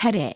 차례.